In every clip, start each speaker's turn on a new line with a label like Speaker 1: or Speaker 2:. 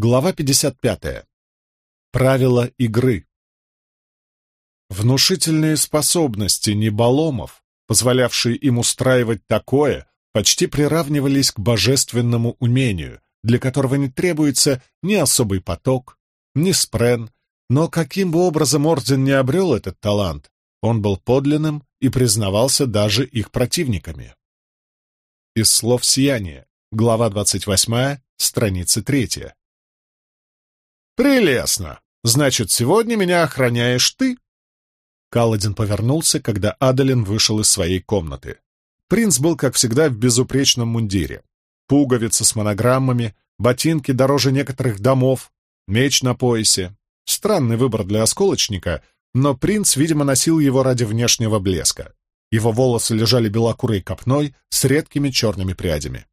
Speaker 1: Глава 55. Правила игры. Внушительные способности неболомов, позволявшие им устраивать такое, почти приравнивались к божественному умению, для которого не требуется ни особый поток, ни спрен, но каким бы образом Орден не обрел этот талант, он был подлинным и признавался даже их противниками. Из слов сияния, глава 28, страница 3. «Прелестно! Значит, сегодня меня охраняешь ты?» Каладин повернулся, когда Адалин вышел из своей комнаты. Принц был, как всегда, в безупречном мундире. Пуговицы с монограммами, ботинки дороже некоторых домов, меч на поясе. Странный выбор для осколочника, но принц, видимо, носил его ради внешнего блеска. Его волосы лежали белокурой копной с редкими черными прядями.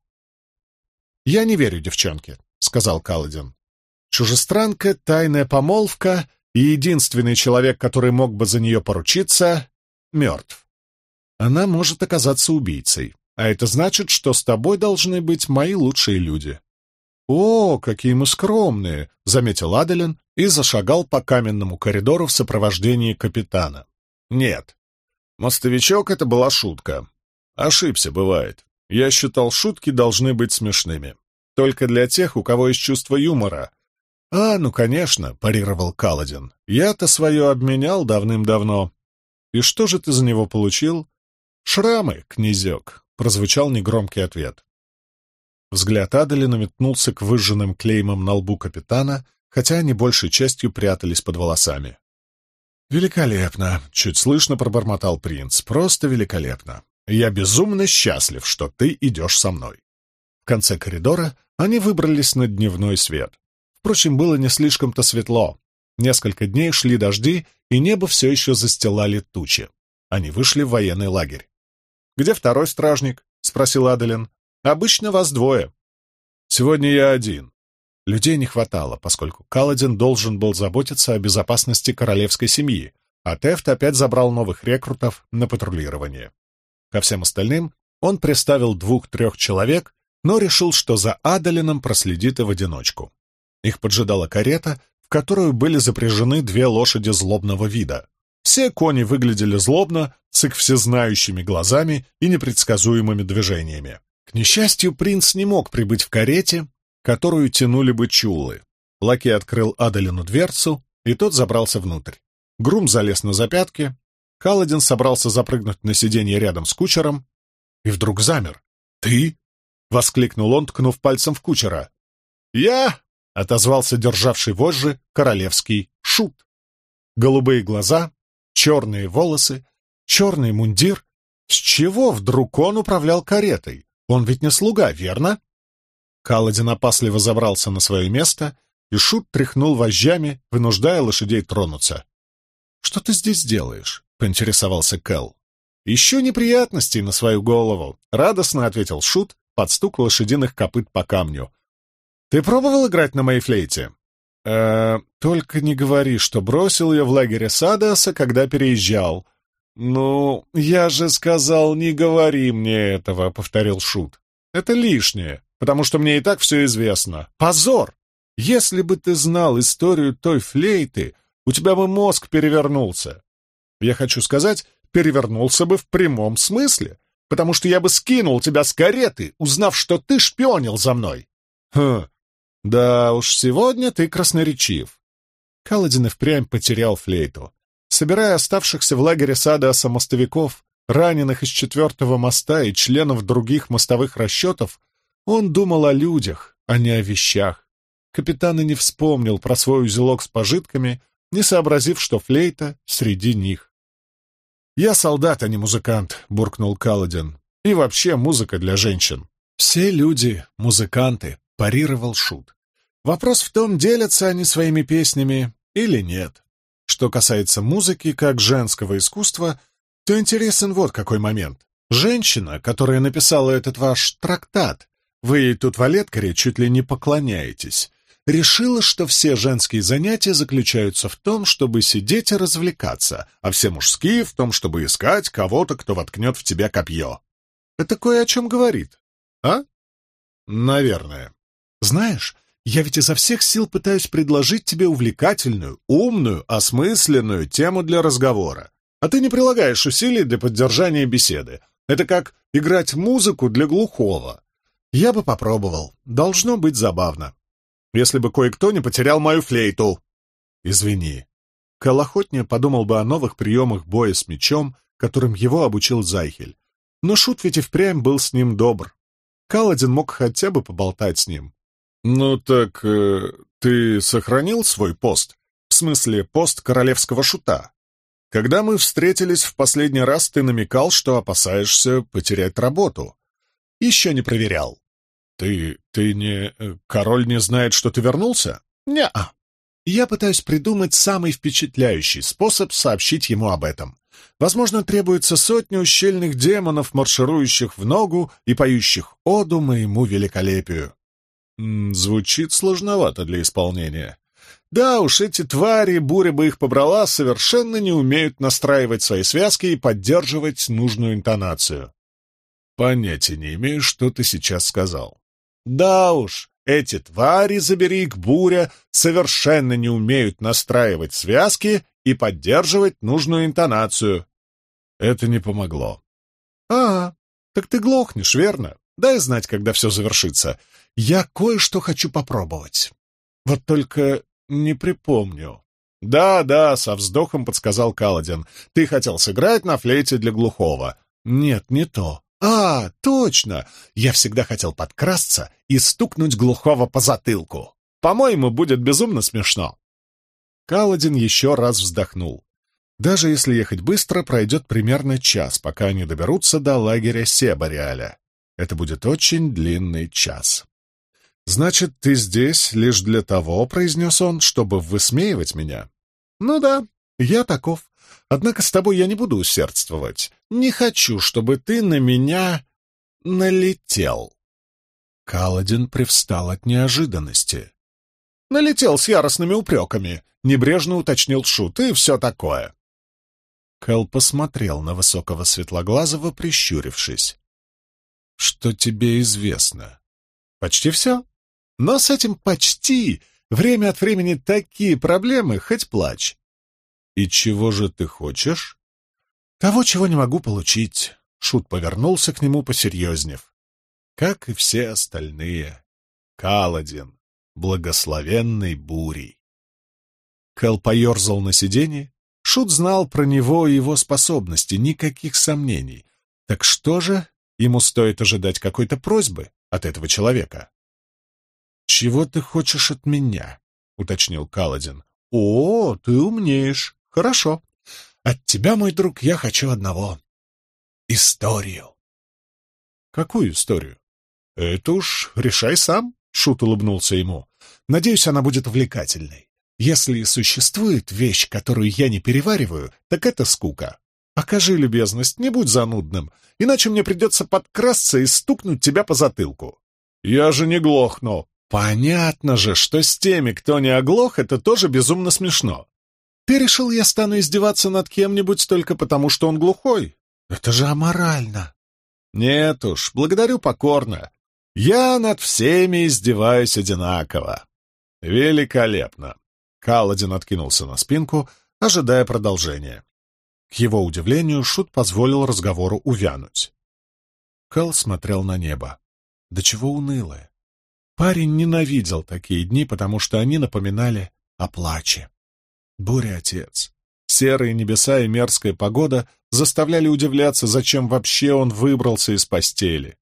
Speaker 1: «Я не верю девчонке», — сказал Каладин. Чужестранка, тайная помолвка и единственный человек, который мог бы за нее поручиться, мертв. Она может оказаться убийцей, а это значит, что с тобой должны быть мои лучшие люди. «О, какие мы скромные!» — заметил Аделин и зашагал по каменному коридору в сопровождении капитана. «Нет, мостовичок — это была шутка. Ошибся, бывает. Я считал, шутки должны быть смешными. Только для тех, у кого есть чувство юмора, «А, ну, конечно», — парировал Каладин. «Я-то свое обменял давным-давно». «И что же ты за него получил?» «Шрамы, князек», — прозвучал негромкий ответ. Взгляд Аделина метнулся к выжженным клеймам на лбу капитана, хотя они большей частью прятались под волосами. «Великолепно!» — чуть слышно пробормотал принц. «Просто великолепно! Я безумно счастлив, что ты идешь со мной!» В конце коридора они выбрались на дневной свет. Впрочем, было не слишком-то светло. Несколько дней шли дожди, и небо все еще застилали тучи. Они вышли в военный лагерь. «Где второй стражник?» — спросил Аделин. «Обычно вас двое». «Сегодня я один». Людей не хватало, поскольку Каладин должен был заботиться о безопасности королевской семьи, а Тефт опять забрал новых рекрутов на патрулирование. Ко всем остальным он приставил двух-трех человек, но решил, что за Адалином проследит и в одиночку. Их поджидала карета, в которую были запряжены две лошади злобного вида. Все кони выглядели злобно, с их всезнающими глазами и непредсказуемыми движениями. К несчастью, принц не мог прибыть в карете, которую тянули бы чулы. Лакей открыл Адалину дверцу, и тот забрался внутрь. Грум залез на запятки, Каладин собрался запрыгнуть на сиденье рядом с кучером и вдруг замер. «Ты?» — воскликнул он, ткнув пальцем в кучера. «Я!» — отозвался державший вожжи королевский шут. Голубые глаза, черные волосы, черный мундир. С чего вдруг он управлял каретой? Он ведь не слуга, верно? Каладин опасливо забрался на свое место, и Шут тряхнул вожжами, вынуждая лошадей тронуться. «Что ты здесь делаешь?» — поинтересовался Кэл. «Ищу неприятностей на свою голову», — радостно ответил Шут под стук лошадиных копыт по камню. Ты пробовал играть на моей флейте? Э, только не говори, что бросил ее в лагере Садаса, когда переезжал. Ну, я же сказал, не говори мне этого, повторил Шут. Это лишнее, потому что мне и так все известно. Позор! Если бы ты знал историю той флейты, у тебя бы мозг перевернулся. Я хочу сказать, перевернулся бы в прямом смысле, потому что я бы скинул тебя с кареты, узнав, что ты шпионил за мной. Хм, «Да уж, сегодня ты красноречив». Каладин и впрямь потерял флейту. Собирая оставшихся в лагере сада мостовиков, раненых из четвертого моста и членов других мостовых расчетов, он думал о людях, а не о вещах. Капитан и не вспомнил про свой узелок с пожитками, не сообразив, что флейта среди них. «Я солдат, а не музыкант», — буркнул Каладин. «И вообще музыка для женщин. Все люди — музыканты», — парировал Шут. Вопрос в том, делятся они своими песнями или нет. Что касается музыки как женского искусства, то интересен вот какой момент. Женщина, которая написала этот ваш трактат, вы тут в Олеткаре чуть ли не поклоняетесь, решила, что все женские занятия заключаются в том, чтобы сидеть и развлекаться, а все мужские — в том, чтобы искать кого-то, кто воткнет в тебя копье. Это кое о чем говорит, а? Наверное. Знаешь, Я ведь изо всех сил пытаюсь предложить тебе увлекательную, умную, осмысленную тему для разговора. А ты не прилагаешь усилий для поддержания беседы. Это как играть музыку для глухого. Я бы попробовал. Должно быть забавно. Если бы кое-кто не потерял мою флейту. Извини. Кэл охотнее подумал бы о новых приемах боя с мечом, которым его обучил Зайхель. Но Шут ведь и впрямь был с ним добр. Каладин мог хотя бы поболтать с ним. «Ну так э, ты сохранил свой пост? В смысле, пост королевского шута? Когда мы встретились в последний раз, ты намекал, что опасаешься потерять работу. Еще не проверял. Ты... ты не... Э, король не знает, что ты вернулся? Не-а. Я пытаюсь придумать самый впечатляющий способ сообщить ему об этом. Возможно, требуется сотня ущельных демонов, марширующих в ногу и поющих оду моему великолепию. Звучит сложновато для исполнения. Да уж, эти твари, буря бы их побрала, совершенно не умеют настраивать свои связки и поддерживать нужную интонацию. Понятия не имею, что ты сейчас сказал. Да уж, эти твари, забери их, буря, совершенно не умеют настраивать связки и поддерживать нужную интонацию. Это не помогло. А, так ты глохнешь, верно? Дай знать, когда все завершится. Я кое-что хочу попробовать. Вот только не припомню. «Да, да», — со вздохом подсказал Каладин. «Ты хотел сыграть на флейте для глухого». «Нет, не то. А, точно! Я всегда хотел подкрасться и стукнуть глухого по затылку. По-моему, будет безумно смешно». Каладин еще раз вздохнул. Даже если ехать быстро, пройдет примерно час, пока они доберутся до лагеря Себариаля. Это будет очень длинный час. «Значит, ты здесь лишь для того, — произнес он, — чтобы высмеивать меня?» «Ну да, я таков. Однако с тобой я не буду усердствовать. Не хочу, чтобы ты на меня налетел». Каладин привстал от неожиданности. «Налетел с яростными упреками», — небрежно уточнил Шут, и все такое. Кэл посмотрел на высокого светлоглазого, прищурившись. «Что тебе известно?» «Почти все. Но с этим почти время от времени такие проблемы, хоть плачь. И чего же ты хочешь? Того, чего не могу получить. Шут повернулся к нему, посерьезнев. Как и все остальные. Каладин, благословенной бурей. Кэл поерзал на сиденье. Шут знал про него и его способности, никаких сомнений. Так что же, ему стоит ожидать какой-то просьбы от этого человека? «Чего ты хочешь от меня?» — уточнил Каладин. «О, ты умнеешь. Хорошо. От тебя, мой друг, я хочу одного. Историю». «Какую историю?» «Это уж решай сам», — Шут улыбнулся ему. «Надеюсь, она будет увлекательной. Если существует вещь, которую я не перевариваю, так это скука. Покажи любезность, не будь занудным, иначе мне придется подкрасться и стукнуть тебя по затылку». «Я же не глохну», Понятно же, что с теми, кто не оглох, это тоже безумно смешно. Ты решил, я стану издеваться над кем-нибудь только потому, что он глухой? Это же аморально. Нет уж, благодарю покорно. Я над всеми издеваюсь одинаково. Великолепно. Каладин откинулся на спинку, ожидая продолжения. Его удивлению, Шут позволил разговору увянуть. Кал смотрел на небо. Да чего унылое. Парень ненавидел такие дни, потому что они напоминали о плаче. Буря-отец. Серые небеса и мерзкая погода заставляли удивляться, зачем вообще он выбрался из постели.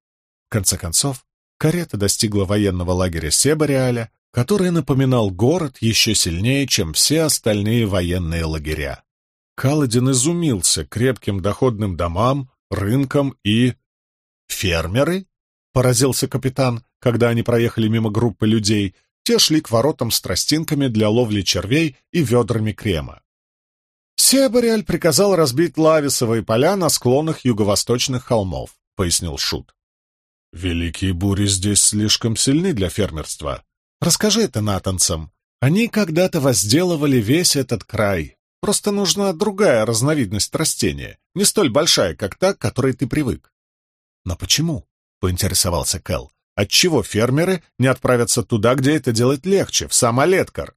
Speaker 1: В конце концов, карета достигла военного лагеря Себариаля, который напоминал город еще сильнее, чем все остальные военные лагеря. Каладин изумился крепким доходным домам, рынкам и... «Фермеры?» — поразился капитан, когда они проехали мимо группы людей. Те шли к воротам с тростинками для ловли червей и ведрами крема. «Себориаль приказал разбить лависовые поля на склонах юго-восточных холмов», — пояснил Шут. «Великие бури здесь слишком сильны для фермерства. Расскажи это натанцам. Они когда-то возделывали весь этот край. Просто нужна другая разновидность растения, не столь большая, как та, к которой ты привык». «Но почему?» поинтересовался Кэл. Отчего фермеры не отправятся туда, где это делать легче, в сам Олеткар?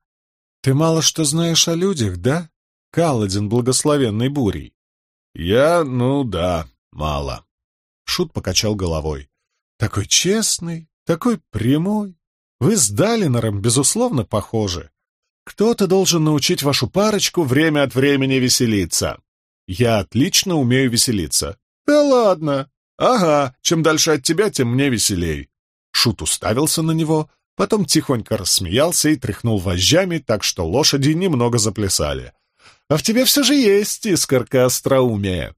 Speaker 1: Ты мало что знаешь о людях, да? Каладин благословенной бурей. Я, ну да, мало. Шут покачал головой. Такой честный, такой прямой. Вы с Далинором, безусловно, похожи. Кто-то должен научить вашу парочку время от времени веселиться. Я отлично умею веселиться. Да ладно. Ага, чем дальше от тебя, тем мне веселей. Шут уставился на него, потом тихонько рассмеялся и тряхнул вожжами, так что лошади немного заплясали. А в тебе все же есть искорка остроумия.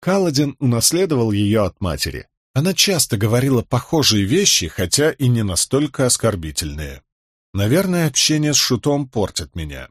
Speaker 1: Каладин унаследовал ее от матери. Она часто говорила похожие вещи, хотя и не настолько оскорбительные. Наверное, общение с Шутом портит меня.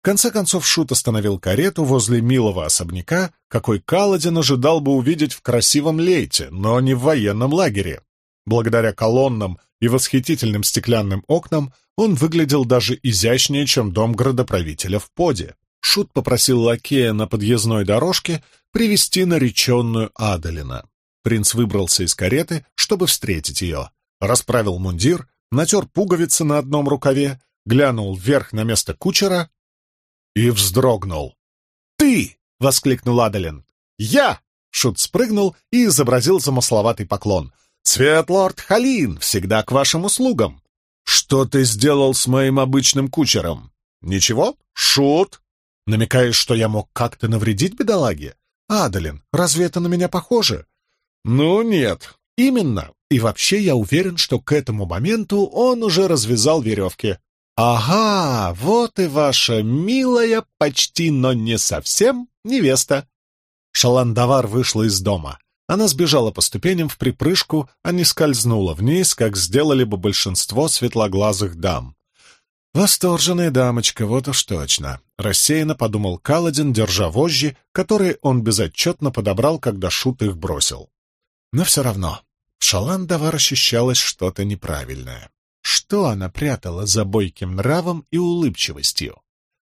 Speaker 1: В конце концов, Шут остановил карету возле милого особняка, какой Каладин ожидал бы увидеть в красивом лейте, но не в военном лагере. Благодаря колоннам и восхитительным стеклянным окнам он выглядел даже изящнее, чем дом градоправителя в Поде. Шут попросил лакея на подъездной дорожке привести нареченную Адалина. Принц выбрался из кареты, чтобы встретить ее, расправил мундир, натер пуговицы на одном рукаве, глянул вверх на место кучера и вздрогнул. «Ты!» — воскликнул Адалин. «Я!» — Шут спрыгнул и изобразил замысловатый поклон. «Светлорд Халин, всегда к вашим услугам!» «Что ты сделал с моим обычным кучером?» «Ничего, Шут!» «Намекаешь, что я мог как-то навредить бедолаге?» «Адалин, разве это на меня похоже?» «Ну, нет». «Именно. И вообще я уверен, что к этому моменту он уже развязал веревки». «Ага, вот и ваша милая, почти, но не совсем невеста». Шаландавар вышла из дома. Она сбежала по ступеням в припрыжку, а не скользнула вниз, как сделали бы большинство светлоглазых дам. «Восторженная дамочка, вот уж точно», — рассеянно подумал Каладин, держа вожжи, которые он безотчетно подобрал, когда Шут их бросил. Но все равно в Шаландавар ощущалось что-то неправильное. Что она прятала за бойким нравом и улыбчивостью?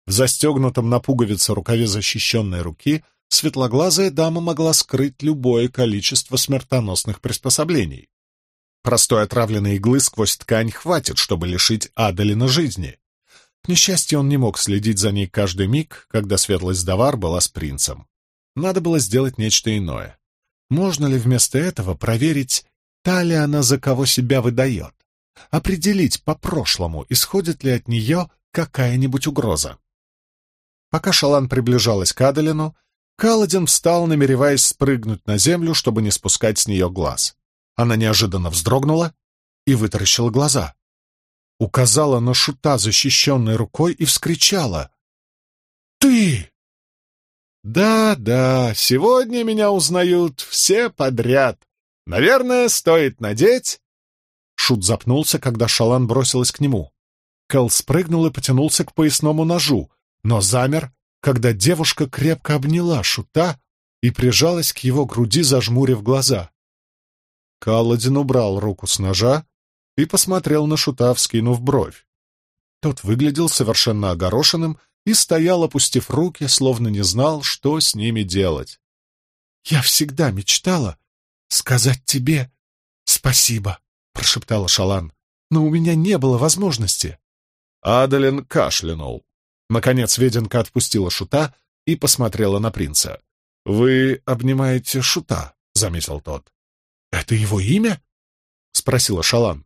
Speaker 1: В застегнутом на пуговице рукаве защищенной руки светлоглазая дама могла скрыть любое количество смертоносных приспособлений. Простой отравленной иглы сквозь ткань хватит, чтобы лишить Адалина жизни. К несчастью, он не мог следить за ней каждый миг, когда светлость Давар была с принцем. Надо было сделать нечто иное. Можно ли вместо этого проверить, та ли она за кого себя выдает? Определить по прошлому, исходит ли от нее какая-нибудь угроза? Пока Шалан приближалась к Адалину, Каладин встал, намереваясь спрыгнуть на землю, чтобы не спускать с нее глаз. Она неожиданно вздрогнула и вытаращила глаза. Указала на шута, защищенной рукой, и вскричала. «Ты!» «Да-да, сегодня меня узнают все подряд. Наверное, стоит надеть...» Шут запнулся, когда Шалан бросилась к нему. Кэл спрыгнул и потянулся к поясному ножу, но замер, когда девушка крепко обняла Шута и прижалась к его груди, зажмурив глаза. Каладин убрал руку с ножа и посмотрел на Шута, вскинув бровь. Тот выглядел совершенно огорошенным и стоял, опустив руки, словно не знал, что с ними делать. «Я всегда мечтала сказать тебе спасибо», — прошептала Шалан, «но у меня не было возможности». Адалин кашлянул. Наконец Веденка отпустила Шута и посмотрела на принца. «Вы обнимаете Шута», — заметил тот. «Это его имя?» — спросила Шалан.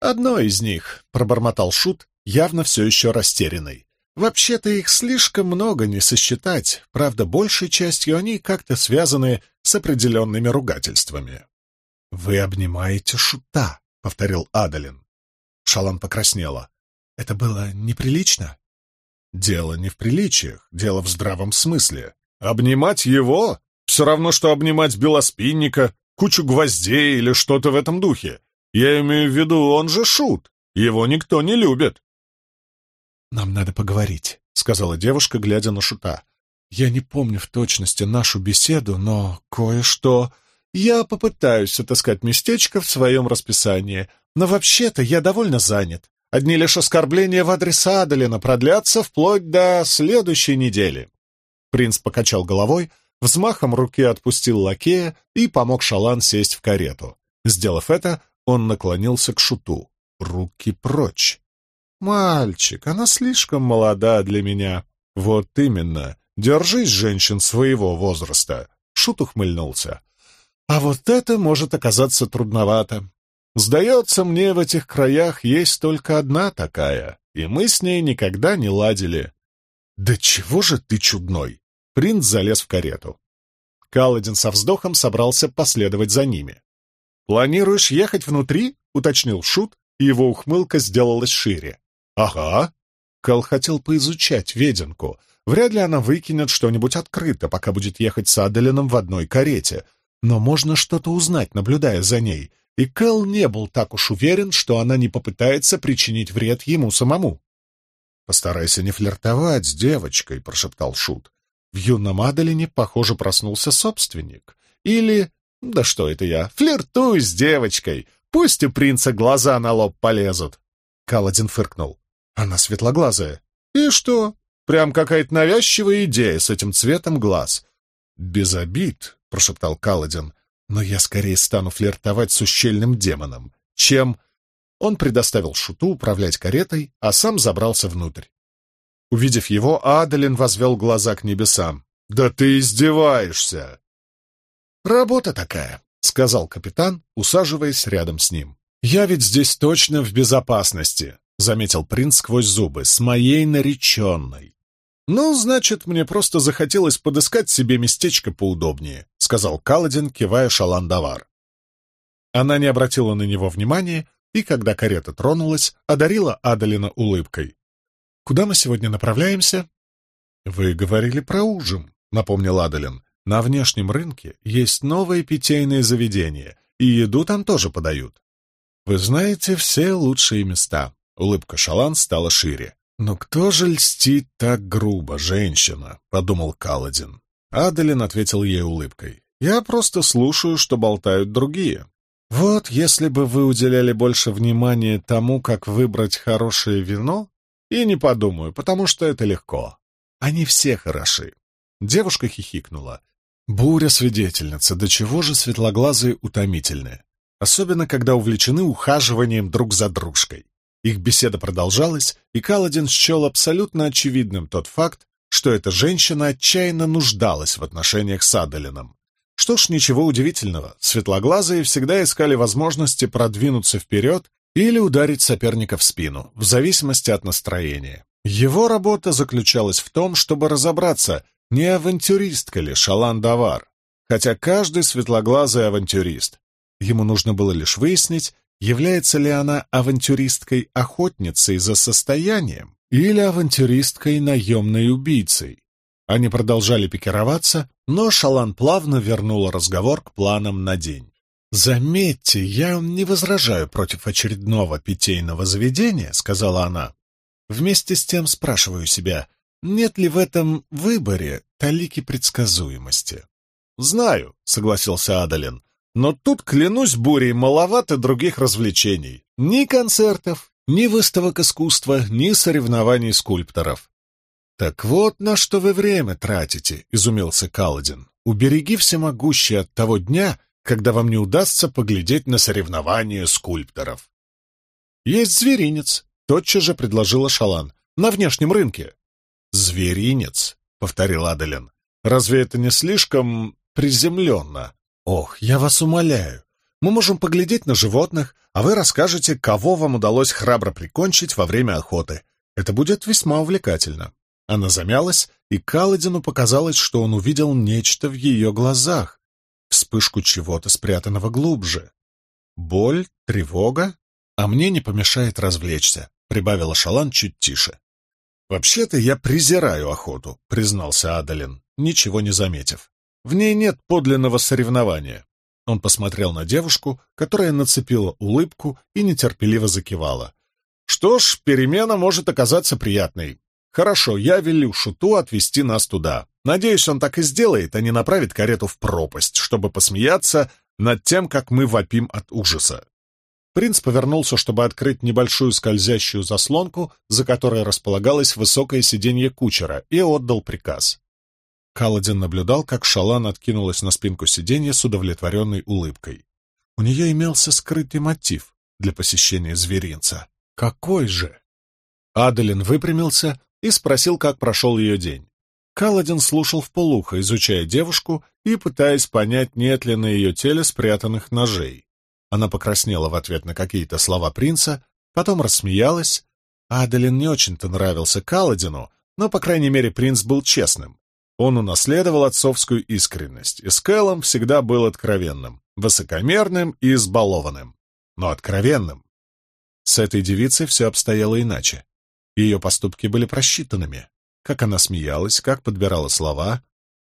Speaker 1: «Одно из них», — пробормотал Шут, явно все еще растерянный. «Вообще-то их слишком много не сосчитать, правда, большей частью они как-то связаны с определенными ругательствами». «Вы обнимаете Шута», — повторил Адалин. Шалан покраснела. «Это было неприлично?» «Дело не в приличиях, дело в здравом смысле. Обнимать его — все равно, что обнимать белоспинника кучу гвоздей или что-то в этом духе. Я имею в виду, он же шут. Его никто не любит. «Нам надо поговорить», — сказала девушка, глядя на шута. «Я не помню в точности нашу беседу, но кое-что...» «Я попытаюсь отыскать местечко в своем расписании, но вообще-то я довольно занят. Одни лишь оскорбления в адрес Адалина продлятся вплоть до следующей недели». Принц покачал головой, взмахом руки отпустил лакея и помог Шалан сесть в карету. Сделав это, Он наклонился к шуту. Руки прочь. «Мальчик, она слишком молода для меня». «Вот именно. Держись, женщин своего возраста». Шут ухмыльнулся. «А вот это может оказаться трудновато. Сдается мне, в этих краях есть только одна такая, и мы с ней никогда не ладили». «Да чего же ты чудной?» Принц залез в карету. Каладин со вздохом собрался последовать за ними. «Планируешь ехать внутри?» — уточнил Шут, и его ухмылка сделалась шире. «Ага». Кал хотел поизучать веденку. Вряд ли она выкинет что-нибудь открыто, пока будет ехать с Аделином в одной карете. Но можно что-то узнать, наблюдая за ней. И Кэл не был так уж уверен, что она не попытается причинить вред ему самому. «Постарайся не флиртовать с девочкой», — прошептал Шут. В юном Аделине, похоже, проснулся собственник. Или... Да что это я? Флиртуй с девочкой. Пусть у принца глаза на лоб полезут. Каладин фыркнул. Она светлоглазая. И что? Прям какая-то навязчивая идея с этим цветом глаз. Без обид, прошептал Каладин, но я скорее стану флиртовать с ущельным демоном, чем... Он предоставил Шуту управлять каретой, а сам забрался внутрь. Увидев его, Адалин возвел глаза к небесам. «Да ты издеваешься!» «Работа такая», — сказал капитан, усаживаясь рядом с ним. «Я ведь здесь точно в безопасности», — заметил принц сквозь зубы, — «с моей нареченной». «Ну, значит, мне просто захотелось подыскать себе местечко поудобнее», — сказал Каладин, кивая Шаландавар. Она не обратила на него внимания, и, когда карета тронулась, одарила Адалина улыбкой. «Куда мы сегодня направляемся?» «Вы говорили про ужин», — напомнил Адалин. «На внешнем рынке есть новое питейное заведение, и еду там тоже подают. Вы знаете все лучшие места». Улыбка Шалан стала шире. «Но кто же льстит так грубо, женщина?» — подумал Каладин. Адалин ответил ей улыбкой. «Я просто слушаю, что болтают другие. Вот если бы вы уделяли больше внимания тому, как выбрать хорошее вино, и не подумаю, потому что это легко. Они все хороши». Девушка хихикнула. «Буря-свидетельница, до чего же светлоглазые утомительные особенно когда увлечены ухаживанием друг за дружкой. Их беседа продолжалась, и Каладин счел абсолютно очевидным тот факт, что эта женщина отчаянно нуждалась в отношениях с Адалином. Что ж, ничего удивительного, светлоглазые всегда искали возможности продвинуться вперед или ударить соперника в спину, в зависимости от настроения. Его работа заключалась в том, чтобы разобраться, не авантюристка ли Шалан Давар, хотя каждый светлоглазый авантюрист, Ему нужно было лишь выяснить, является ли она авантюристкой-охотницей за состоянием или авантюристкой-наемной убийцей. Они продолжали пикироваться, но Шалан плавно вернула разговор к планам на день. «Заметьте, я не возражаю против очередного питейного заведения», — сказала она. «Вместе с тем спрашиваю себя, нет ли в этом выборе талики предсказуемости?» «Знаю», — согласился Адалин. Но тут, клянусь бурей, маловато других развлечений. Ни концертов, ни выставок искусства, ни соревнований скульпторов. «Так вот на что вы время тратите», — изумился Каладин. «Убереги всемогущий от того дня, когда вам не удастся поглядеть на соревнования скульпторов». «Есть зверинец», — тотчас же предложила Шалан, — «на внешнем рынке». «Зверинец», — повторил Аделин. «Разве это не слишком приземленно?» «Ох, я вас умоляю, мы можем поглядеть на животных, а вы расскажете, кого вам удалось храбро прикончить во время охоты. Это будет весьма увлекательно». Она замялась, и Каладину показалось, что он увидел нечто в ее глазах, вспышку чего-то спрятанного глубже. «Боль? Тревога? А мне не помешает развлечься», — прибавила Шалан чуть тише. «Вообще-то я презираю охоту», — признался Адалин, ничего не заметив. В ней нет подлинного соревнования. Он посмотрел на девушку, которая нацепила улыбку и нетерпеливо закивала. Что ж, перемена может оказаться приятной. Хорошо, я велю Шуту отвезти нас туда. Надеюсь, он так и сделает, а не направит карету в пропасть, чтобы посмеяться над тем, как мы вопим от ужаса. Принц повернулся, чтобы открыть небольшую скользящую заслонку, за которой располагалось высокое сиденье кучера, и отдал приказ. Каладин наблюдал, как Шалан откинулась на спинку сиденья с удовлетворенной улыбкой. У нее имелся скрытый мотив для посещения зверинца. Какой же? Аделин выпрямился и спросил, как прошел ее день. Каладин слушал вполуха, изучая девушку и пытаясь понять, нет ли на ее теле спрятанных ножей. Она покраснела в ответ на какие-то слова принца, потом рассмеялась. Аделин не очень-то нравился Каладину, но, по крайней мере, принц был честным. Он унаследовал отцовскую искренность, и с Кэлом всегда был откровенным, высокомерным и избалованным, но откровенным. С этой девицей все обстояло иначе. Ее поступки были просчитанными. Как она смеялась, как подбирала слова.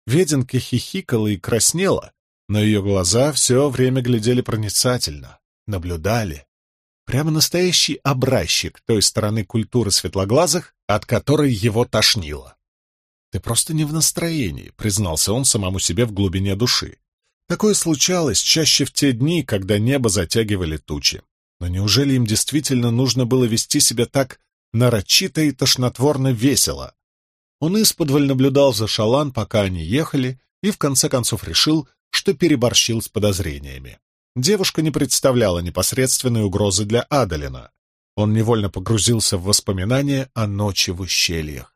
Speaker 1: Веденка хихикала и краснела, но ее глаза все время глядели проницательно, наблюдали. Прямо настоящий образчик той стороны культуры светлоглазых, от которой его тошнило. «Ты просто не в настроении», — признался он самому себе в глубине души. Такое случалось чаще в те дни, когда небо затягивали тучи. Но неужели им действительно нужно было вести себя так нарочито и тошнотворно весело? Он исподволь наблюдал за Шалан, пока они ехали, и в конце концов решил, что переборщил с подозрениями. Девушка не представляла непосредственной угрозы для Адалина. Он невольно погрузился в воспоминания о ночи в ущельях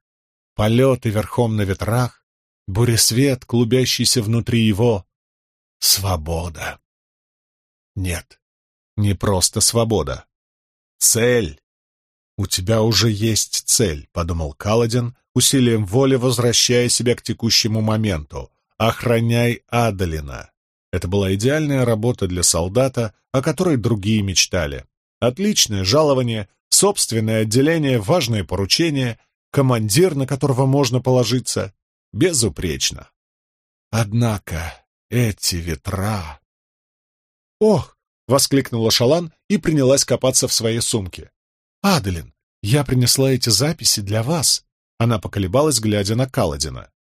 Speaker 1: полеты верхом на ветрах, буресвет, клубящийся внутри его. Свобода. Нет, не просто свобода. Цель. У тебя уже есть цель, подумал Каладин, усилием воли возвращая себя к текущему моменту. Охраняй Адалина. Это была идеальная работа для солдата, о которой другие мечтали. Отличное жалование, собственное отделение, важные поручения — командир, на которого можно положиться, безупречно. Однако эти ветра... «Ох!» — воскликнула Шалан и принялась копаться в своей сумке. «Аделин, я принесла эти записи для вас!» Она поколебалась, глядя на Каладина.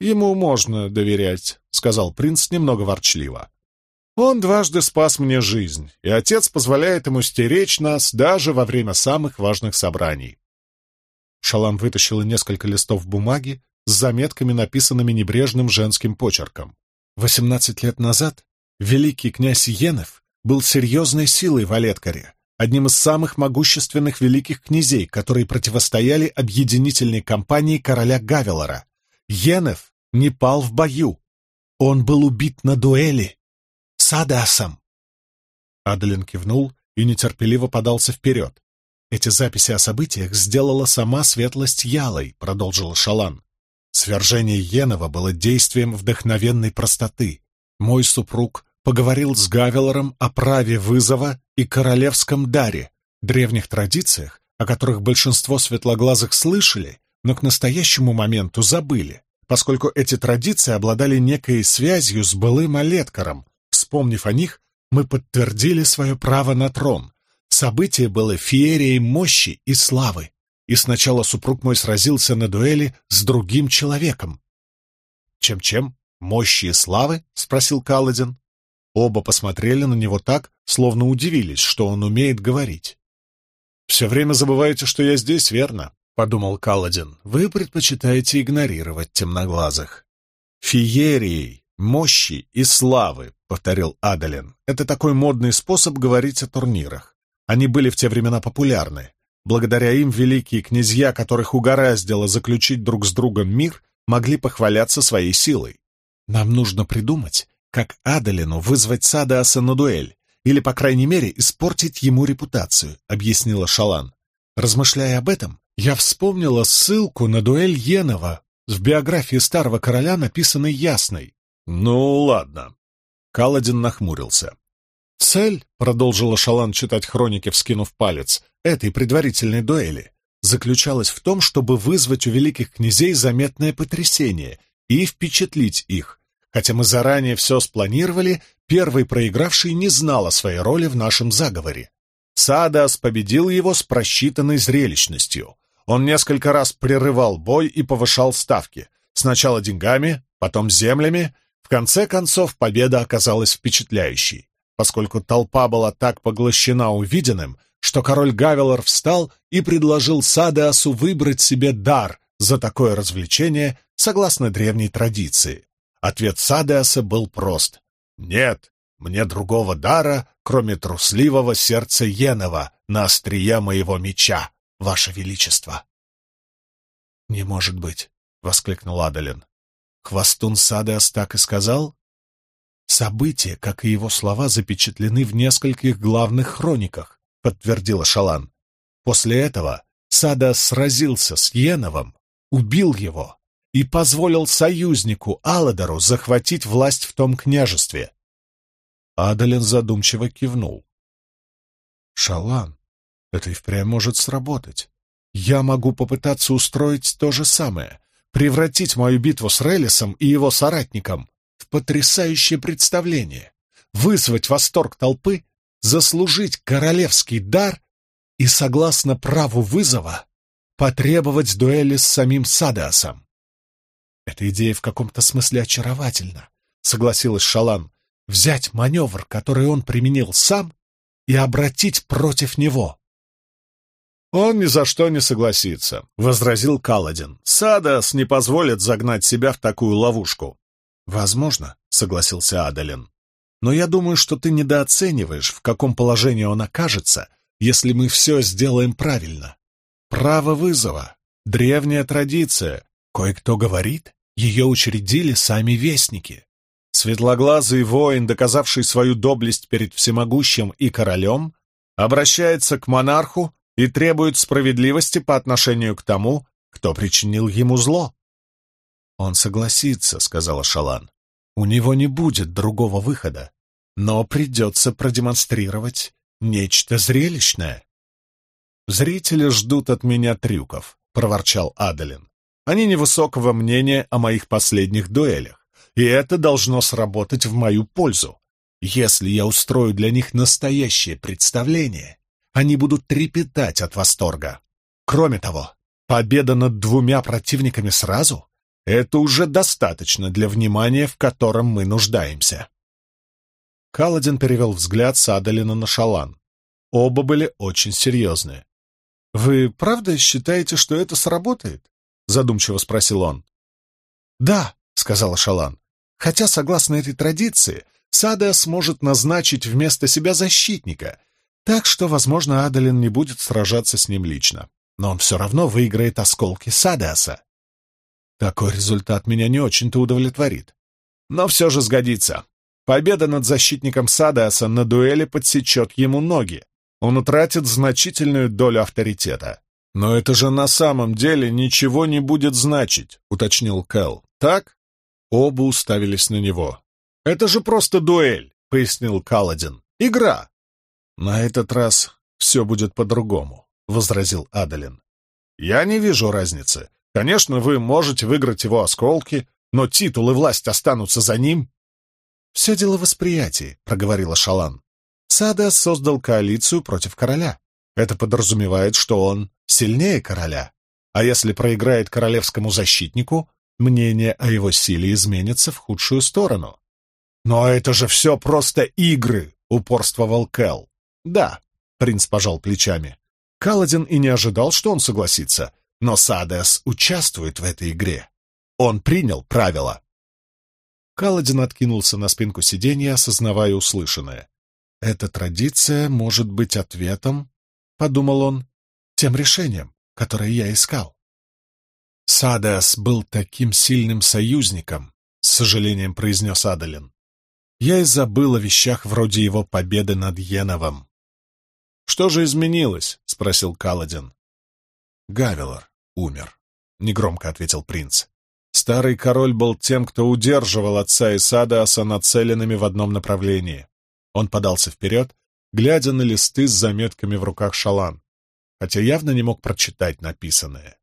Speaker 1: «Ему можно доверять», — сказал принц немного ворчливо. «Он дважды спас мне жизнь, и отец позволяет ему стеречь нас даже во время самых важных собраний. Шалан вытащила несколько листов бумаги с заметками, написанными небрежным женским почерком. Восемнадцать лет назад великий князь Йенов был серьезной силой в Олеткаре, одним из самых могущественных великих князей, которые противостояли объединительной кампании короля Гавелора. Йенов не пал в бою. Он был убит на дуэли с Адасом. Адалин кивнул и нетерпеливо подался вперед. Эти записи о событиях сделала сама светлость Ялой, продолжила Шалан. Свержение Енова было действием вдохновенной простоты. Мой супруг поговорил с Гавелором о праве вызова и королевском даре, древних традициях, о которых большинство светлоглазых слышали, но к настоящему моменту забыли, поскольку эти традиции обладали некой связью с былым Олеткаром. Вспомнив о них, мы подтвердили свое право на трон, Событие было феерией мощи и славы, и сначала супруг мой сразился на дуэли с другим человеком. «Чем-чем? Мощи и славы?» — спросил Каладин. Оба посмотрели на него так, словно удивились, что он умеет говорить. «Все время забываете, что я здесь, верно?» — подумал Каладин. «Вы предпочитаете игнорировать темноглазых». «Феерией, мощи и славы», — повторил Адалин. «Это такой модный способ говорить о турнирах. Они были в те времена популярны. Благодаря им великие князья, которых угораздило заключить друг с другом мир, могли похваляться своей силой. Нам нужно придумать, как Адалину вызвать Садааса на дуэль, или, по крайней мере, испортить ему репутацию, объяснила Шалан. Размышляя об этом, я вспомнила ссылку на дуэль Енова в биографии старого короля, написанной ясной. Ну, ладно. Каладин нахмурился. Цель, — продолжила Шалан читать хроники, вскинув палец, — этой предварительной дуэли заключалась в том, чтобы вызвать у великих князей заметное потрясение и впечатлить их. Хотя мы заранее все спланировали, первый проигравший не знал о своей роли в нашем заговоре. Садас победил его с просчитанной зрелищностью. Он несколько раз прерывал бой и повышал ставки. Сначала деньгами, потом землями. В конце концов, победа оказалась впечатляющей поскольку толпа была так поглощена увиденным, что король Гавелор встал и предложил Садеасу выбрать себе дар за такое развлечение согласно древней традиции. Ответ Садеаса был прост. «Нет, мне другого дара, кроме трусливого сердца Енова на острие моего меча, ваше величество.
Speaker 2: «Не может быть!» — воскликнул Адалин. «Хвостун Садеас так и сказал?» «События, как и его слова, запечатлены в нескольких главных хрониках», — подтвердила Шалан. «После этого Садеас сразился с Йеновым, убил его и позволил союзнику Аладору захватить власть в том княжестве». Адалин задумчиво кивнул. «Шалан, это и впрямь может сработать. Я могу попытаться устроить то же самое, превратить мою битву с Релисом и его соратником в потрясающее представление, вызвать восторг толпы, заслужить королевский дар и, согласно праву вызова, потребовать дуэли с самим Садеасом. Эта идея в каком-то смысле очаровательна, согласилась Шалан. Взять маневр, который он применил сам, и обратить против него.
Speaker 1: «Он ни за что не согласится», — возразил Каладин. «Садас не позволит загнать себя в такую ловушку».
Speaker 2: «Возможно», — согласился Адалин. «Но я думаю, что ты недооцениваешь, в каком положении он окажется, если мы все сделаем правильно. Право вызова, древняя традиция. Кое-кто говорит, ее учредили сами вестники. Светлоглазый воин, доказавший свою доблесть перед всемогущим и королем, обращается к монарху и требует справедливости по отношению к тому, кто причинил ему зло. «Он согласится», — сказала Шалан. «У него не будет другого выхода, но придется продемонстрировать нечто зрелищное». «Зрители ждут от меня трюков», — проворчал Адалин. «Они невысокого мнения о моих последних дуэлях, и это должно сработать в мою пользу. Если я устрою для них настоящее представление, они будут трепетать от восторга. Кроме того, победа над двумя противниками сразу — это уже достаточно для внимания, в котором мы нуждаемся. Каладин перевел взгляд с Адалина на Шалан. Оба были очень серьезные. «Вы правда считаете, что это сработает?» — задумчиво спросил он. «Да», — сказала Шалан. «Хотя, согласно этой традиции, Сада сможет назначить вместо себя защитника, так что, возможно, Адалин не будет сражаться с ним лично. Но он все равно выиграет осколки Садеаса. Такой результат меня не очень-то удовлетворит. Но все же сгодится. Победа над защитником Садеаса на дуэли подсечет ему ноги. Он утратит значительную долю авторитета. «Но это же на самом деле ничего не будет значить», — уточнил Кэл. «Так?» Оба уставились на него. «Это же просто дуэль», — пояснил Каладин. «Игра. «На этот раз все будет по-другому», — возразил Адалин. «Я не вижу разницы. Конечно, вы можете выиграть его осколки, но титул и власть останутся за ним». «Все дело в восприятии», — проговорила Шалан. Сада создал коалицию против короля. Это подразумевает, что он сильнее короля. А если проиграет королевскому защитнику, мнение о его силе изменится в худшую сторону. «Но это же все просто игры!» — упорствовал Кэл. «Да», — принц пожал плечами. Каладин и не ожидал, что он согласится, но Садес участвует в этой игре. Он принял правила. Каладин откинулся на спинку сиденья, осознавая услышанное. «Эта традиция может быть ответом», — подумал он, — «тем решением, которое я искал». «Садес был таким сильным союзником», — с сожалением произнес Адалин. «Я и забыл о вещах вроде его победы над Йеновым. «Что же изменилось?» — спросил Каладин. «Гавелор умер», — негромко ответил принц. Старый король был тем, кто удерживал отца и Садаса нацеленными в одном направлении. Он подался вперед, глядя на листы с заметками в руках шалан, хотя явно не мог прочитать написанное.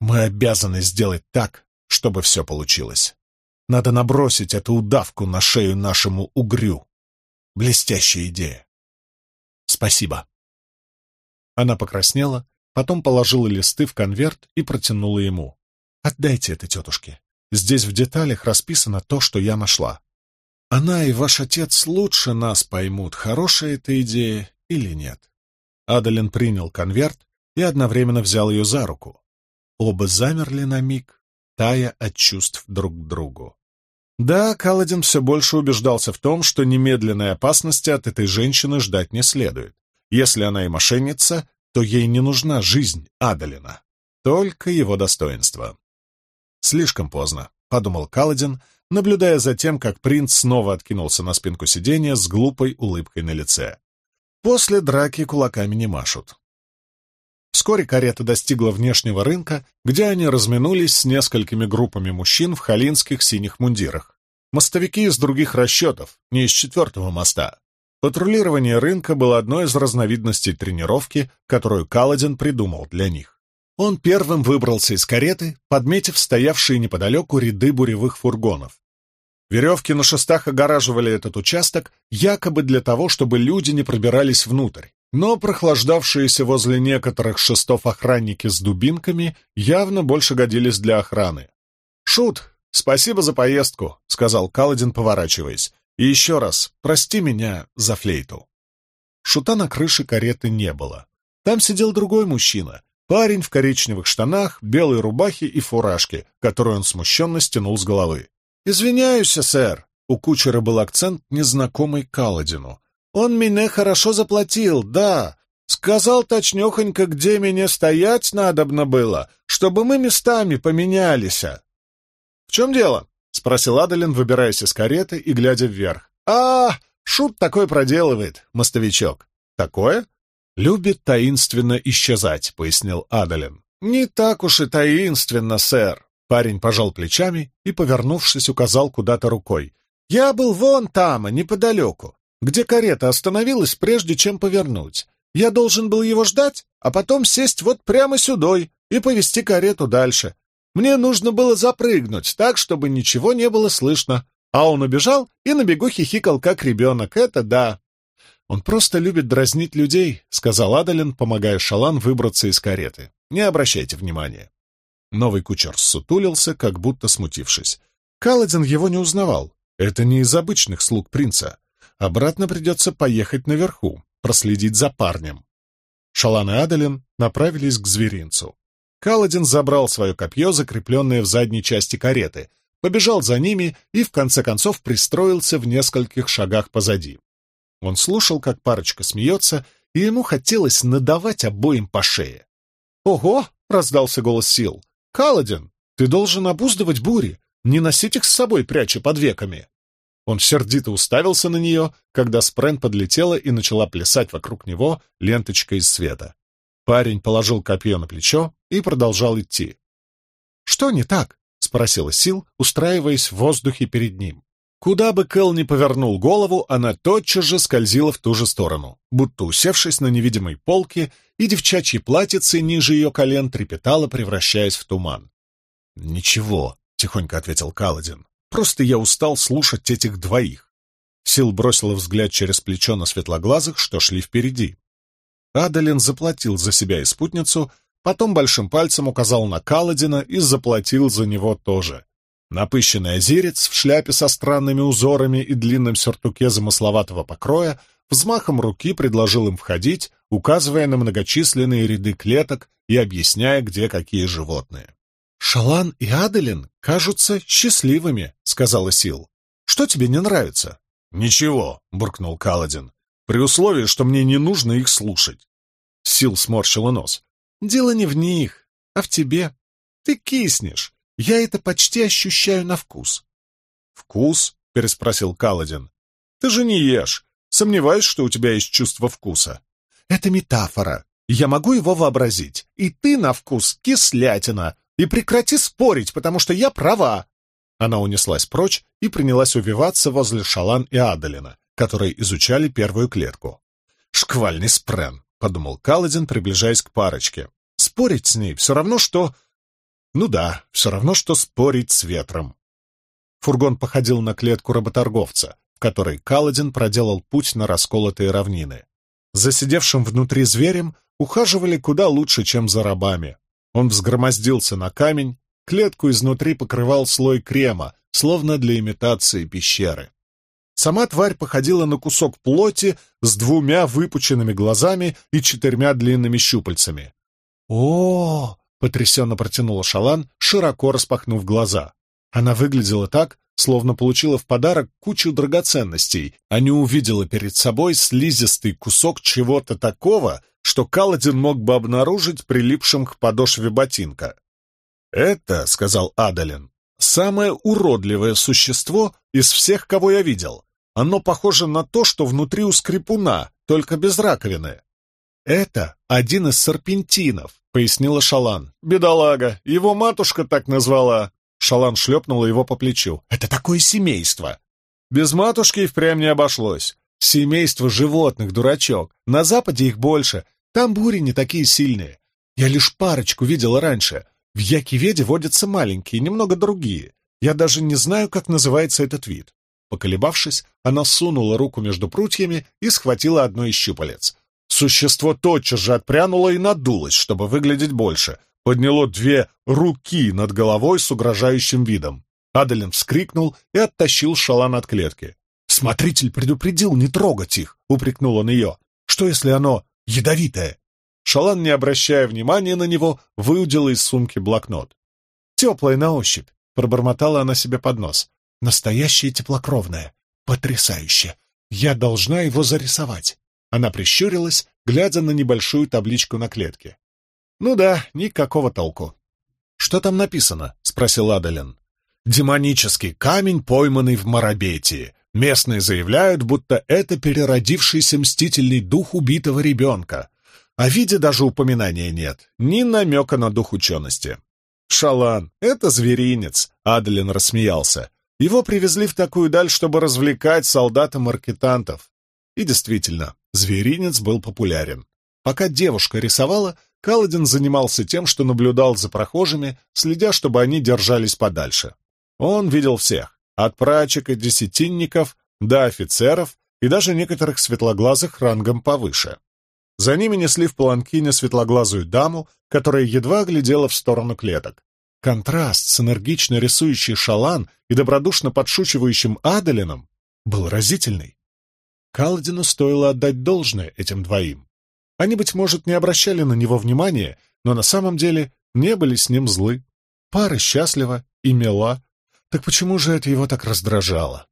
Speaker 2: «Мы обязаны сделать так, чтобы все получилось. Надо набросить эту удавку на шею нашему угрю. Блестящая идея. «Спасибо». Она покраснела, потом положила листы в конверт и протянула ему. «Отдайте это тетушке. Здесь в деталях расписано то, что я нашла. Она и ваш отец лучше нас поймут, хорошая эта идея или нет». Адалин принял конверт и одновременно взял ее за руку. Оба замерли на миг, тая от чувств друг к другу.
Speaker 1: Да, Каладин все больше убеждался в том, что немедленной опасности от этой женщины ждать не следует. Если она и мошенница, то ей не нужна жизнь Адалина, только его достоинство. Слишком поздно, — подумал Каладин, наблюдая за тем, как принц снова откинулся на спинку сиденья с глупой улыбкой на лице. После драки кулаками не машут. Вскоре карета достигла внешнего рынка, где они разминулись с несколькими группами мужчин в халинских синих мундирах. Мостовики из других расчетов, не из четвертого моста. Патрулирование рынка было одной из разновидностей тренировки, которую Каладин придумал для них. Он первым выбрался из кареты, подметив стоявшие неподалеку ряды буревых фургонов. Веревки на шестах огораживали этот участок, якобы для того, чтобы люди не пробирались внутрь. Но прохлаждавшиеся возле некоторых шестов охранники с дубинками явно больше годились для охраны. «Шут, спасибо за поездку», — сказал Каладин, поворачиваясь. И еще раз, прости меня за флейту. Шута на крыше кареты не было. Там сидел другой мужчина, парень в коричневых штанах, белой рубахе и фуражке, которую он смущенно стянул с головы. «Извиняюсь, сэр!» У кучера был акцент, незнакомый Каладину. «Он меня хорошо заплатил, да. Сказал точнёхонько, где мне стоять надобно было, чтобы мы местами поменялись. В чем дело?» — спросил Адалин, выбираясь из кареты и глядя вверх. «А, шут такой проделывает, мостовичок». «Такое?» «Любит таинственно исчезать», — пояснил Адалин. «Не так уж и таинственно, сэр». Парень пожал плечами и, повернувшись, указал куда-то рукой. «Я был вон там, неподалеку, где карета остановилась, прежде чем повернуть. Я должен был его ждать, а потом сесть вот прямо сюдой и повести карету дальше. Мне нужно было запрыгнуть так, чтобы ничего не было слышно. А он убежал и на бегу хихикал, как ребенок. Это да. Он просто любит дразнить людей, — сказал Адалин, помогая Шалан выбраться из кареты. Не обращайте внимания. Новый кучер сутулился, как будто смутившись. Каладин его не узнавал. Это не из обычных слуг принца. Обратно придется поехать наверху, проследить за парнем. Шалан и Адалин направились к зверинцу. Каладин забрал свое копье, закрепленное в задней части кареты, побежал за ними и, в конце концов, пристроился в нескольких шагах позади. Он слушал, как парочка смеется, и ему хотелось надавать обоим по шее. «Ого!» — раздался голос Сил. «Каладин, ты должен обуздывать бури, не носить их с собой, пряча под веками!» Он сердито уставился на нее, когда Спрен подлетела и начала плясать вокруг него ленточкой из света. Парень положил копье на плечо и продолжал идти. «Что не так?» — спросила Сил, устраиваясь в воздухе перед ним. Куда бы Кэл ни повернул голову, она тотчас же скользила в ту же сторону, будто усевшись на невидимой полке, и девчачьи платьицы ниже ее колен трепетало, превращаясь в туман. «Ничего», — тихонько ответил Каладин, — «просто я устал слушать этих двоих». Сил бросила взгляд через плечо на светлоглазых, что шли впереди. Адалин заплатил за себя и спутницу, потом большим пальцем указал на Каладина и заплатил за него тоже. Напыщенный озерец в шляпе со странными узорами и длинном сюртуке замысловатого покроя взмахом руки предложил им входить, указывая на многочисленные ряды клеток и объясняя, где какие животные. «Шалан и Аделин кажутся счастливыми», — сказала Сил. «Что тебе не нравится?» «Ничего», — буркнул Каладин при условии, что мне не нужно их слушать. Сил сморщила нос. Дело не в них, а в тебе. Ты киснешь. Я это почти ощущаю на вкус. Вкус? переспросил Каладин. Ты же не ешь. Сомневаюсь, что у тебя есть чувство вкуса. Это метафора. Я могу его вообразить. И ты на вкус кислятина. И прекрати спорить, потому что я права. Она унеслась прочь и принялась увиваться возле Шалан и Адалина, которые изучали первую клетку. «Шквальный спрен», — подумал Каладин, приближаясь к парочке. «Спорить с ней все равно, что...» «Ну да, все равно, что спорить с ветром». Фургон походил на клетку работорговца, в которой Каладин проделал путь на расколотые равнины. Засидевшим внутри зверем ухаживали куда лучше, чем за рабами. Он взгромоздился на камень, клетку изнутри покрывал слой крема, словно для имитации пещеры. Сама тварь походила на кусок плоти с двумя выпученными глазами и четырьмя длинными щупальцами. о, потрясенно протянула Шалан, широко распахнув глаза. Она выглядела так, словно получила в подарок кучу драгоценностей, а не увидела перед собой слизистый кусок чего-то такого, что Каладин мог бы обнаружить прилипшим к подошве ботинка. «Это, — сказал Адалин, — самое уродливое существо из всех, кого я видел. Оно похоже на то, что внутри у скрипуна, только без раковины». «Это один из серпентинов», — пояснила Шалан. «Бедолага, его матушка так назвала». Шалан шлепнула его по плечу. «Это такое семейство!» «Без матушки и впрямь не обошлось. Семейство животных, дурачок. На западе их больше. Там бури не такие сильные. Я лишь парочку видела раньше. В Якиведе водятся маленькие, немного другие. Я даже не знаю, как называется этот вид. Поколебавшись, она сунула руку между прутьями и схватила одно из щупалец. Существо тотчас же отпрянуло и надулось, чтобы выглядеть больше. Подняло две руки над головой с угрожающим видом. Адалин вскрикнул и оттащил шалан от клетки. «Смотритель предупредил не трогать их!» — упрекнул он ее. «Что, если оно ядовитое?» Шалан, не обращая внимания на него, выудила из сумки блокнот. «Теплое на ощупь», — пробормотала она себе под нос. «Настоящее теплокровное. Потрясающе! Я должна его зарисовать». Она прищурилась, глядя на небольшую табличку на клетке. «Ну да, никакого толку». «Что там написано?» — спросил Адалин. «Демонический камень, пойманный в Марабетии. Местные заявляют, будто это переродившийся мстительный дух убитого ребенка. О виде даже упоминания нет, ни намека на дух учености. «Шалан, это зверинец», — Адлин рассмеялся. «Его привезли в такую даль, чтобы развлекать солдата-маркетантов». И действительно, зверинец был популярен. Пока девушка рисовала, Каладин занимался тем, что наблюдал за прохожими, следя, чтобы они держались подальше. Он видел всех, от прачек и десятинников до офицеров и даже некоторых светлоглазых рангом повыше. За ними несли в паланкине светлоглазую даму, которая едва глядела в сторону клеток. Контраст с энергично рисующей Шалан и добродушно подшучивающим Аделином был разительный. Калдину стоило отдать должное этим двоим. Они, быть может, не обращали на него внимания, но на самом деле не были с ним злы. Пара счастлива и мила. Так почему же это его так раздражало?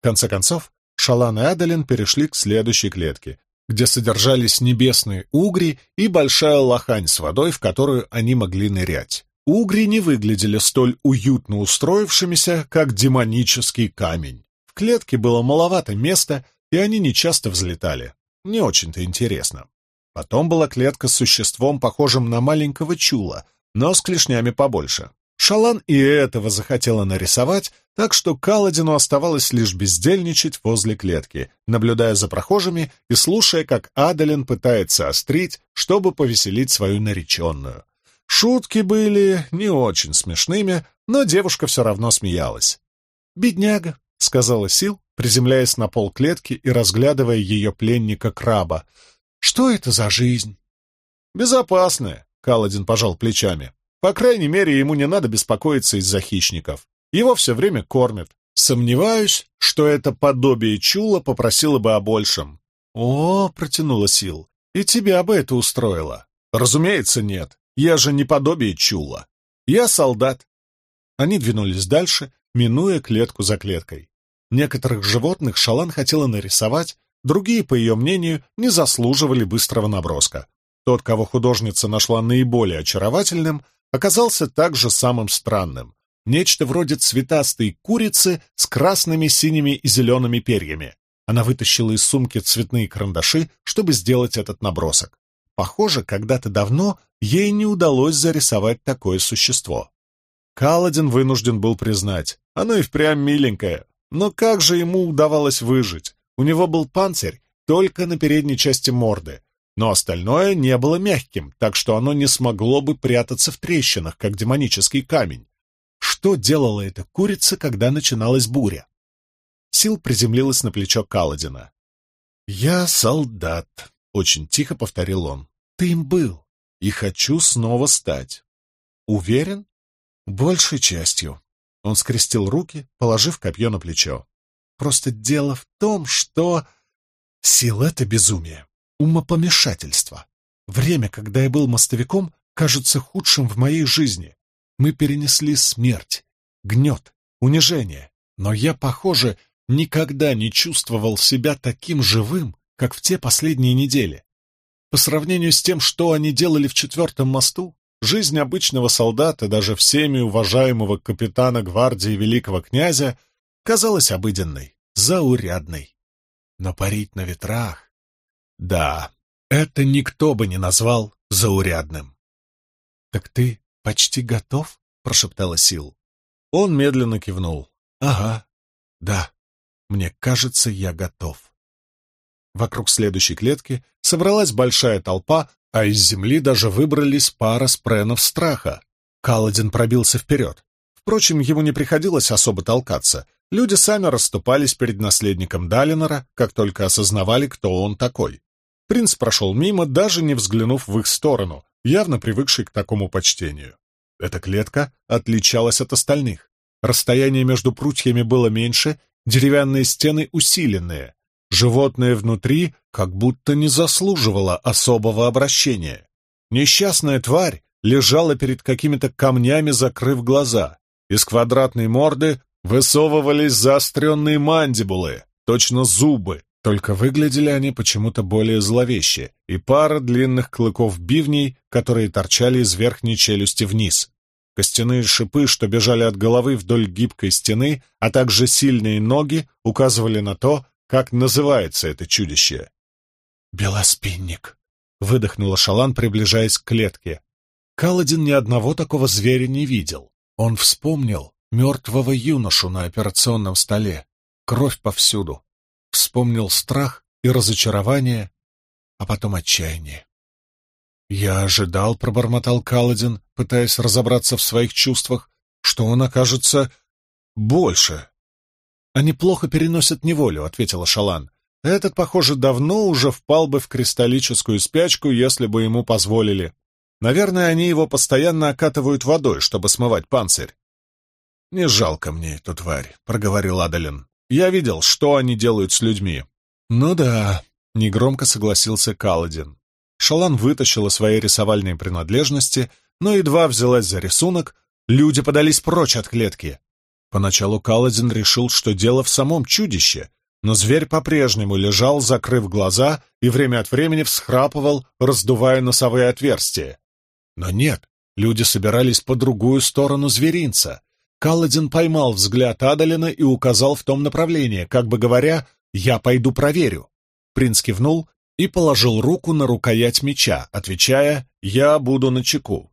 Speaker 1: В конце концов, Шалан и Аделин перешли к следующей клетке, где содержались небесные угри и большая лохань с водой, в которую они могли нырять. Угри не выглядели столь уютно устроившимися, как демонический камень. В клетке было маловато места, и они нечасто взлетали. Не очень-то интересно. Потом была клетка с существом, похожим на маленького чула, но с клешнями побольше. Шалан и этого захотела нарисовать, так что Каладину оставалось лишь бездельничать возле клетки, наблюдая за прохожими и слушая, как Адалин пытается острить, чтобы повеселить свою нареченную. Шутки были не очень смешными, но девушка все равно смеялась. «Бедняга», — сказала Сил, приземляясь на пол клетки и разглядывая ее пленника-краба. «Что это за жизнь?» «Безопасная», — Каладин пожал плечами. По крайней мере, ему не надо беспокоиться из-за хищников. Его все время кормят. Сомневаюсь, что это подобие чула попросило бы о большем. О, протянула Сил, и тебя бы это устроило. Разумеется, нет. Я же не подобие чула. Я солдат. Они двинулись дальше, минуя клетку за клеткой. Некоторых животных Шалан хотела нарисовать, другие, по ее мнению, не заслуживали быстрого наброска. Тот, кого художница нашла наиболее очаровательным, оказался также самым странным. Нечто вроде цветастой курицы с красными, синими и зелеными перьями. Она вытащила из сумки цветные карандаши, чтобы сделать этот набросок. Похоже, когда-то давно ей не удалось зарисовать такое существо. Каладин вынужден был признать, оно и впрямь миленькое. Но как же ему удавалось выжить? У него был панцирь только на передней части морды, но остальное не было мягким, так что оно не смогло бы прятаться в трещинах, как демонический камень. Что делала эта курица, когда начиналась буря? Сил приземлилась на плечо Каладина. «Я солдат», — очень тихо повторил он. «Ты им был, и хочу снова стать». «Уверен?» «Большей частью». Он скрестил руки, положив копье на плечо. «Просто дело в том, что...» «Сил — это безумие умопомешательство. Время, когда я был мостовиком, кажется худшим в моей жизни. Мы перенесли смерть, гнет,
Speaker 2: унижение. Но я, похоже, никогда не чувствовал себя таким живым, как в те последние недели. По сравнению с тем, что они делали в четвертом мосту, жизнь обычного солдата, даже всеми уважаемого капитана гвардии великого князя, казалась обыденной, заурядной. Но парить на ветрах... Да, это никто бы не назвал заурядным. — Так ты почти готов? — прошептала Сил. Он медленно кивнул. — Ага, да, мне кажется, я готов. Вокруг следующей клетки собралась большая толпа, а из земли даже выбрались пара спренов страха. Каладин пробился вперед. Впрочем, ему не приходилось особо толкаться. Люди сами расступались перед наследником Далинора, как только осознавали, кто он такой. Принц прошел мимо, даже не взглянув в их сторону, явно привыкший к такому почтению. Эта клетка отличалась от остальных. Расстояние между прутьями было меньше, деревянные стены усиленные. Животное внутри как будто не заслуживало особого обращения. Несчастная тварь лежала перед какими-то камнями, закрыв глаза. Из квадратной морды высовывались заостренные мандибулы, точно зубы, только выглядели они почему-то более зловеще, и пара длинных клыков бивней, которые торчали из верхней челюсти вниз. Костяные шипы, что бежали от головы вдоль гибкой стены, а также сильные ноги, указывали на то, как называется это чудище. «Белоспинник», — выдохнула Шалан, приближаясь к клетке. Каладин ни одного такого зверя не видел. Он вспомнил мертвого юношу на операционном столе. Кровь повсюду вспомнил страх и разочарование, а потом отчаяние. «Я ожидал», — пробормотал Каладин, пытаясь разобраться в своих чувствах, что он окажется больше. «Они плохо переносят неволю», — ответила Шалан. «Этот, похоже, давно уже впал бы в кристаллическую спячку, если бы ему позволили. Наверное, они его постоянно окатывают водой, чтобы смывать панцирь». «Не жалко мне эту тварь», — проговорил Адалин. Я видел, что они делают с людьми. Ну да, негромко согласился Каладин. Шалан вытащила свои рисовальные принадлежности, но едва взялась за рисунок, люди подались прочь от клетки. Поначалу Каладин решил, что дело в самом чудище, но зверь по-прежнему лежал, закрыв глаза, и время от времени всхрапывал, раздувая носовые отверстия. Но нет, люди собирались по другую сторону зверинца. Каладин поймал взгляд Адалина и указал в том направлении, как бы говоря, «Я пойду проверю». Принц кивнул и положил руку на рукоять меча, отвечая «Я буду на чеку».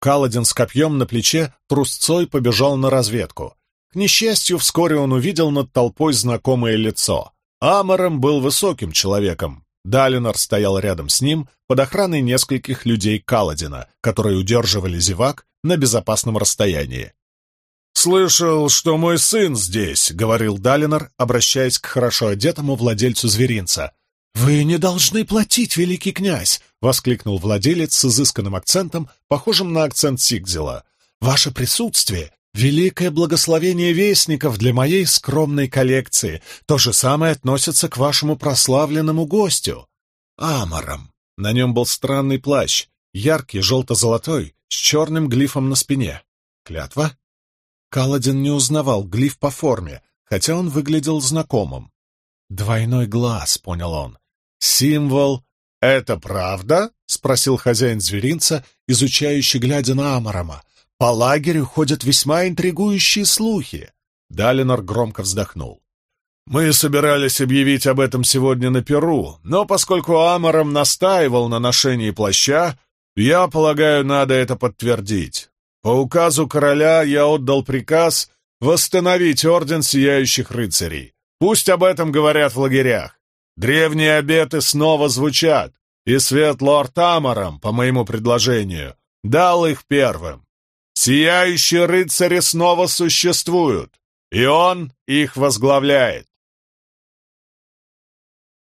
Speaker 2: Каладин с копьем на плече трусцой побежал на разведку. К несчастью, вскоре он увидел над толпой знакомое лицо. Амором был высоким человеком. Далинор стоял рядом с ним под охраной нескольких людей Каладина, которые удерживали зевак на безопасном расстоянии. «Слышал, что мой сын здесь», — говорил Далинор, обращаясь к хорошо одетому владельцу зверинца. «Вы не должны платить, великий князь!» — воскликнул владелец с изысканным акцентом, похожим на акцент Сигзела. «Ваше присутствие — великое благословение вестников для моей скромной коллекции. То же самое относится к вашему прославленному гостю. Амором». На нем был странный плащ, яркий, желто-золотой, с черным глифом на спине. Клятва? Каладин не узнавал глиф по форме, хотя он выглядел знакомым. «Двойной глаз», — понял он. «Символ...» «Это правда?» — спросил хозяин зверинца, изучающий, глядя на Амарама. «По лагерю ходят весьма интригующие слухи». Далинор громко вздохнул. «Мы собирались объявить об этом сегодня на Перу, но поскольку Амаром настаивал на ношении плаща, я полагаю, надо это подтвердить. По указу короля я отдал приказ восстановить Орден Сияющих Рыцарей. Пусть об этом говорят в лагерях. Древние обеты снова звучат, и свет лорд Амаром, по моему предложению, дал их первым. Сияющие рыцари снова существуют, и он их возглавляет.